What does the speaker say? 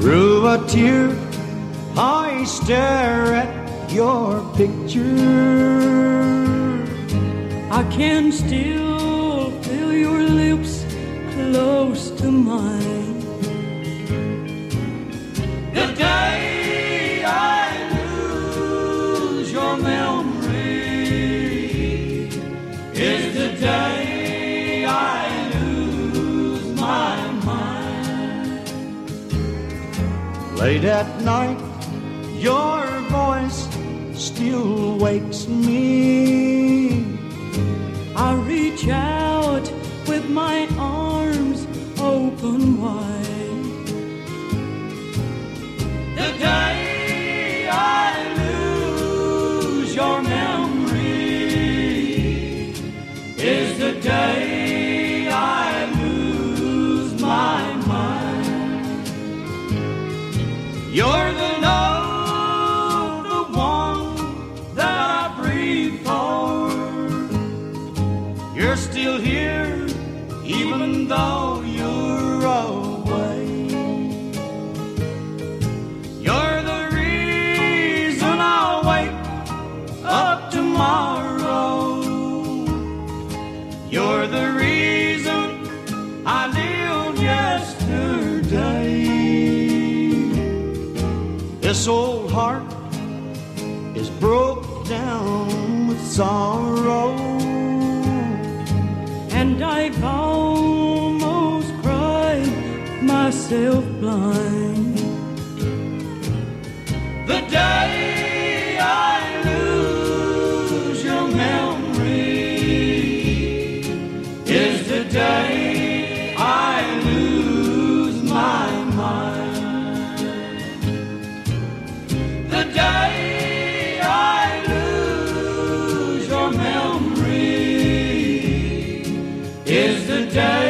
Through a tear, I stare at your picture. I can still feel your lips close to mine. Late at night, your voice still wakes me. I reach out with my arms open wide. Your memory is the day I lose my mind. You're the love, the one that I breathe for. You're still here, even though You're the reason I lived yesterday. This old heart is broke down with sorrow. And I've almost cried myself blind. The day is the day I lose my mind. The day I lose your memory is the day.